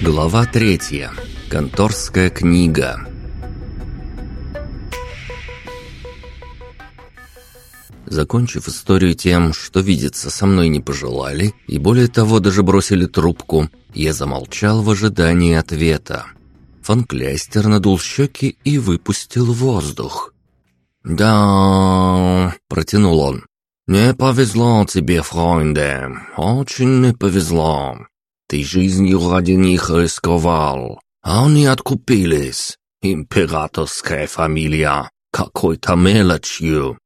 Глава третья. Конторская книга. Закончив историю тем, что видеться со мной не пожелали, и более того даже бросили трубку, я замолчал в ожидании ответа. Фон Клястер надул щеки и выпустил воздух. «Да...» — протянул он. «Не повезло тебе, Фройнде, очень не повезло. Ты жизнью ради них рисковал, а они откупились. Императорская фамилия, какой-то мелочью».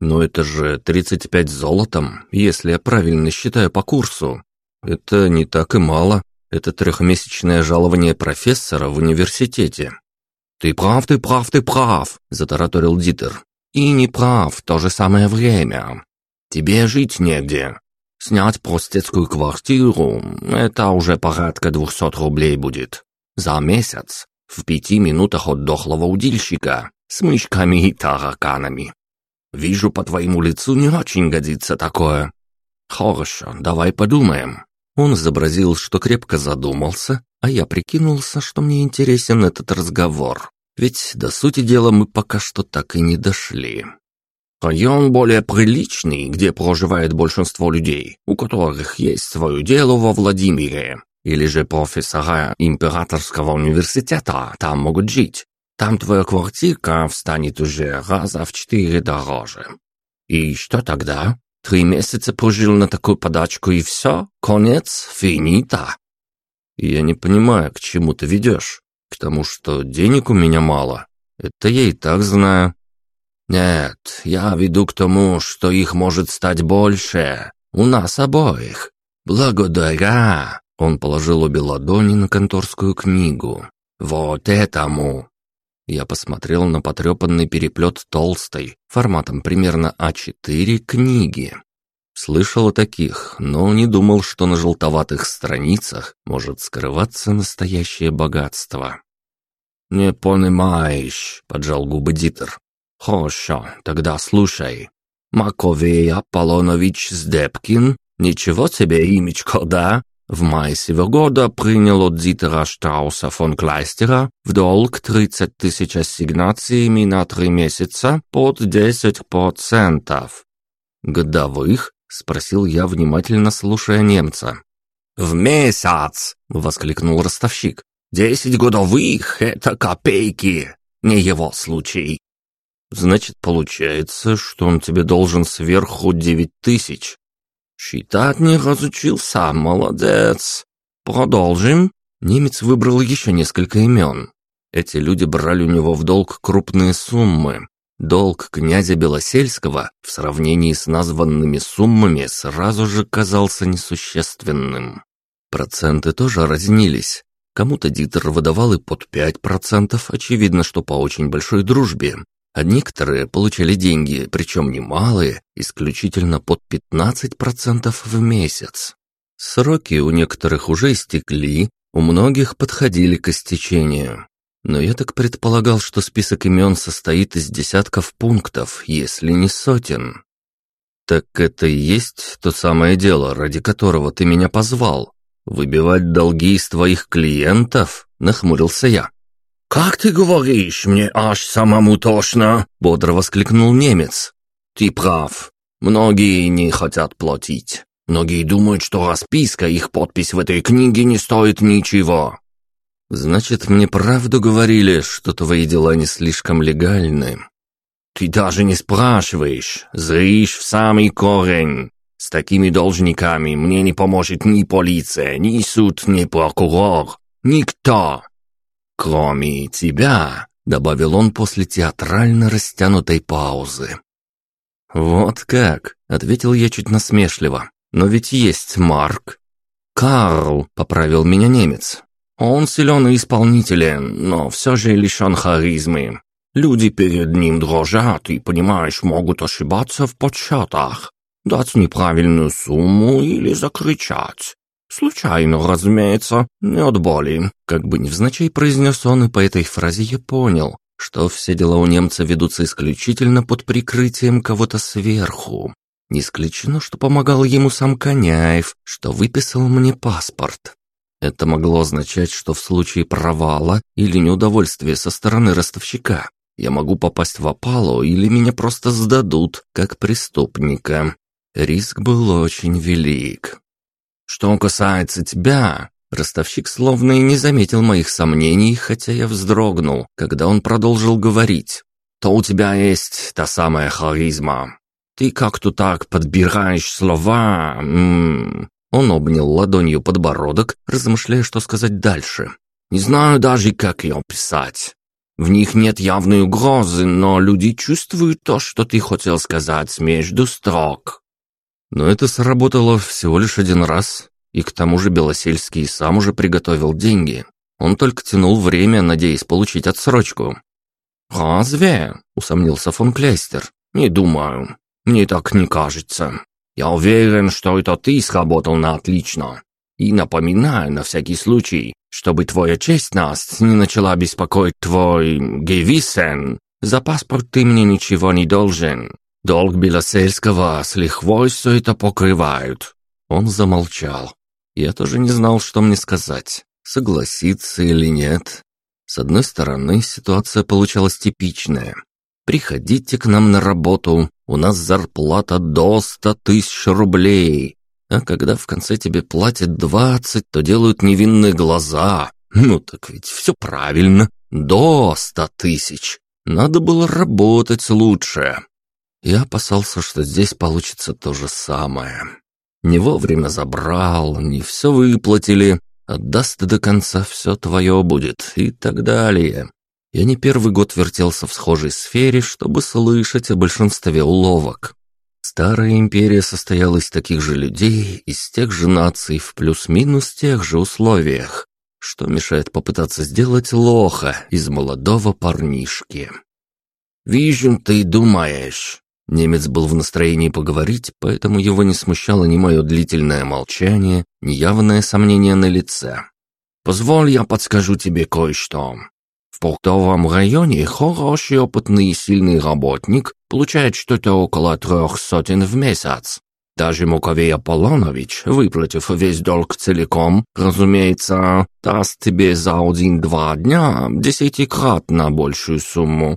«Но это же 35 золотом, если я правильно считаю по курсу. Это не так и мало. Это трехмесячное жалование профессора в университете». «Ты прав, ты прав, ты прав», — затараторил Дитер. «И не прав в то же самое время. Тебе жить негде. Снять простецкую квартиру — это уже порядка двухсот рублей будет. За месяц, в пяти минутах от дохлого удильщика, с мышками и тараканами. Вижу, по твоему лицу не очень годится такое. Хорошо, давай подумаем. Он изобразил, что крепко задумался, а я прикинулся, что мне интересен этот разговор. Ведь до сути дела мы пока что так и не дошли. Район более приличный, где проживает большинство людей, у которых есть свое дело во Владимире. Или же профессора императорского университета там могут жить. Там твоя квартирка встанет уже раза в четыре дороже. И что тогда? Три месяца прожил на такую подачку и все? Конец? Финита? Я не понимаю, к чему ты ведешь. К тому, что денег у меня мало. Это я и так знаю. Нет, я веду к тому, что их может стать больше. У нас обоих. Благодаря. Он положил обе ладони на конторскую книгу. Вот этому. Я посмотрел на потрепанный переплет толстой, форматом примерно А4 книги. Слышал о таких, но не думал, что на желтоватых страницах может скрываться настоящее богатство. «Не понимаешь», — поджал губы Дитер. «Хорошо, тогда слушай. Маковей Аполлонович Сдепкин, ничего себе имечко, да? В мае сего года принял от Дитера Штрауса фон Клайстера в долг 30 тысяч ассигнациями на три месяца под 10%. «Годовых?» — спросил я, внимательно слушая немца. «В месяц!» — воскликнул ростовщик. «Десять годовых — это копейки! Не его случай!» «Значит, получается, что он тебе должен сверху девять тысяч?» «Считать не разучился, молодец. Продолжим?» Немец выбрал еще несколько имен. Эти люди брали у него в долг крупные суммы. Долг князя Белосельского в сравнении с названными суммами сразу же казался несущественным. Проценты тоже разнились. Кому-то Дитер выдавал и под 5%, очевидно, что по очень большой дружбе, а некоторые получали деньги, причем немалые, исключительно под 15% в месяц. Сроки у некоторых уже истекли, у многих подходили к истечению. Но я так предполагал, что список имен состоит из десятков пунктов, если не сотен. «Так это и есть то самое дело, ради которого ты меня позвал? Выбивать долги из твоих клиентов?» – нахмурился я. «Как ты говоришь, мне аж самому тошно!» — бодро воскликнул немец. «Ты прав. Многие не хотят платить. Многие думают, что расписка, их подпись в этой книге не стоит ничего». «Значит, мне правду говорили, что твои дела не слишком легальны?» «Ты даже не спрашиваешь, зришь в самый корень. С такими должниками мне не поможет ни полиция, ни суд, ни прокурор. Никто. «Кроме тебя», — добавил он после театрально растянутой паузы. «Вот как», — ответил я чуть насмешливо. «Но ведь есть Марк». «Карл», — поправил меня немец. «Он силен и исполнителен, но все же лишен харизмы. Люди перед ним дрожат и, понимаешь, могут ошибаться в подсчетах, дать неправильную сумму или закричать. Случайно, разумеется, не от боли. Как бы невзначай произнес он, и по этой фразе я понял, что все дела у немца ведутся исключительно под прикрытием кого-то сверху. Не исключено, что помогал ему сам Коняев, что выписал мне паспорт. Это могло означать, что в случае провала или неудовольствия со стороны ростовщика я могу попасть в опалу или меня просто сдадут, как преступника. Риск был очень велик. Что касается тебя, ростовщик словно и не заметил моих сомнений, хотя я вздрогнул, когда он продолжил говорить. То у тебя есть та самая харизма. Ты как-то так подбираешь слова. М -м -м. Он обнял ладонью подбородок, размышляя, что сказать дальше. Не знаю даже, как ее писать. В них нет явной угрозы, но люди чувствуют то, что ты хотел сказать между строк. Но это сработало всего лишь один раз, и к тому же Белосельский сам уже приготовил деньги. Он только тянул время, надеясь получить отсрочку. «Разве?» – усомнился фон Клейстер. «Не думаю. Мне так не кажется. Я уверен, что это ты сработал на отлично. И напоминаю на всякий случай, чтобы твоя честь нас не начала беспокоить твой Гевисен. За паспорт ты мне ничего не должен. Долг Белосельского с лихвой все это покрывают». Он замолчал. Я тоже не знал, что мне сказать, согласиться или нет. С одной стороны, ситуация получалась типичная. Приходите к нам на работу, у нас зарплата до ста тысяч рублей. А когда в конце тебе платят двадцать, то делают невинные глаза. Ну так ведь все правильно, до ста тысяч. Надо было работать лучше. Я опасался, что здесь получится то же самое. Не вовремя забрал, не все выплатили, отдаст до конца все твое будет и так далее. Я не первый год вертелся в схожей сфере, чтобы слышать о большинстве уловок. Старая империя состояла из таких же людей, из тех же наций, в плюс-минус тех же условиях, что мешает попытаться сделать лоха из молодого парнишки. «Вижу, ты думаешь». Немец был в настроении поговорить, поэтому его не смущало ни мое длительное молчание, ни явное сомнение на лице. «Позволь, я подскажу тебе кое-что. В портовом районе хороший, опытный и сильный работник получает что-то около трех сотен в месяц. Даже Муковей Аполлонович, выплатив весь долг целиком, разумеется, даст тебе за один-два дня десятикратно большую сумму.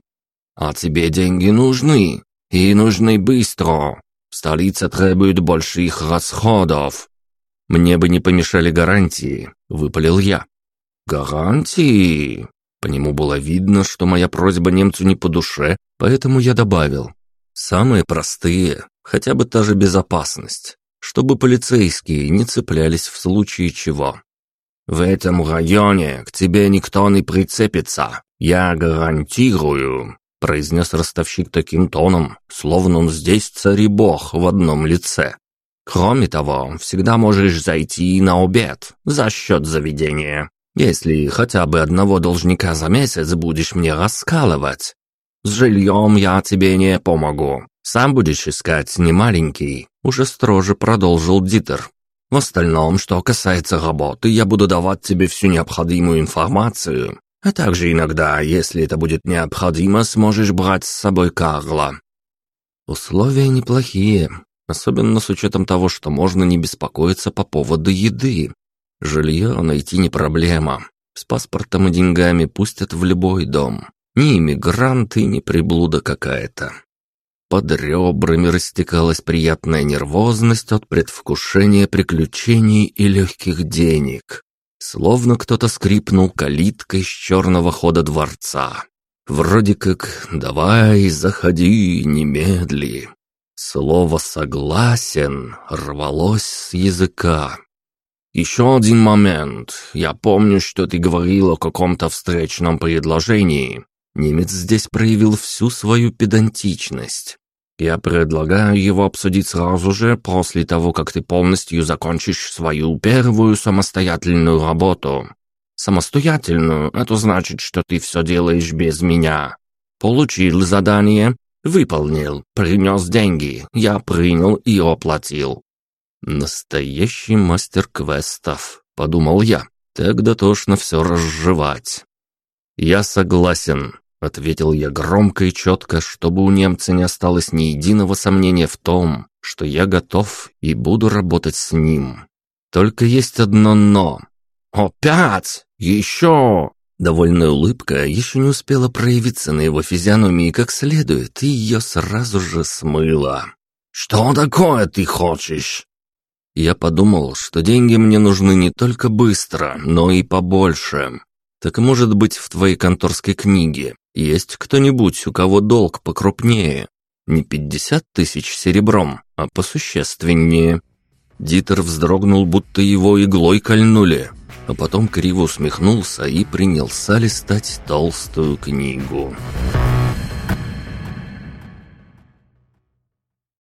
А тебе деньги нужны, и нужны быстро. Столица требует больших расходов. Мне бы не помешали гарантии, выпалил я. Гарантии? По нему было видно, что моя просьба немцу не по душе, поэтому я добавил. Самые простые, хотя бы та же безопасность, чтобы полицейские не цеплялись в случае чего. В этом районе к тебе никто не прицепится, я гарантирую, произнес ростовщик таким тоном, словно он здесь царь и бог в одном лице. Кроме того, всегда можешь зайти на обед за счет заведения. Если хотя бы одного должника за месяц будешь мне раскалывать, с жильем я тебе не помогу. Сам будешь искать не маленький, уже строже продолжил Дитер. В остальном, что касается работы, я буду давать тебе всю необходимую информацию, а также иногда, если это будет необходимо, сможешь брать с собой Карла. Условия неплохие, особенно с учетом того, что можно не беспокоиться по поводу еды. Жилье найти не проблема. С паспортом и деньгами пустят в любой дом. Ни иммигрант и ни приблуда какая-то. Под ребрами растекалась приятная нервозность от предвкушения приключений и легких денег. Словно кто-то скрипнул калиткой с черного хода дворца. Вроде как «давай, заходи, немедли». Слово «согласен» рвалось с языка. «Еще один момент. Я помню, что ты говорил о каком-то встречном предложении». Немец здесь проявил всю свою педантичность. «Я предлагаю его обсудить сразу же, после того, как ты полностью закончишь свою первую самостоятельную работу. Самостоятельную – это значит, что ты все делаешь без меня. Получил задание, выполнил, принес деньги, я принял и оплатил. «Настоящий мастер квестов», — подумал я. «Так дотошно все разжевать». «Я согласен», — ответил я громко и четко, чтобы у немца не осталось ни единого сомнения в том, что я готов и буду работать с ним. Только есть одно «но». «Опять? Еще?» Довольная улыбка еще не успела проявиться на его физиономии как следует, и ее сразу же смыло. «Что такое ты хочешь?» Я подумал, что деньги мне нужны не только быстро, но и побольше. Так может быть, в твоей конторской книге есть кто-нибудь, у кого долг покрупнее? Не пятьдесят тысяч серебром, а посущественнее. Дитер вздрогнул, будто его иглой кольнули, а потом криво усмехнулся и принялся листать толстую книгу. «Книгу».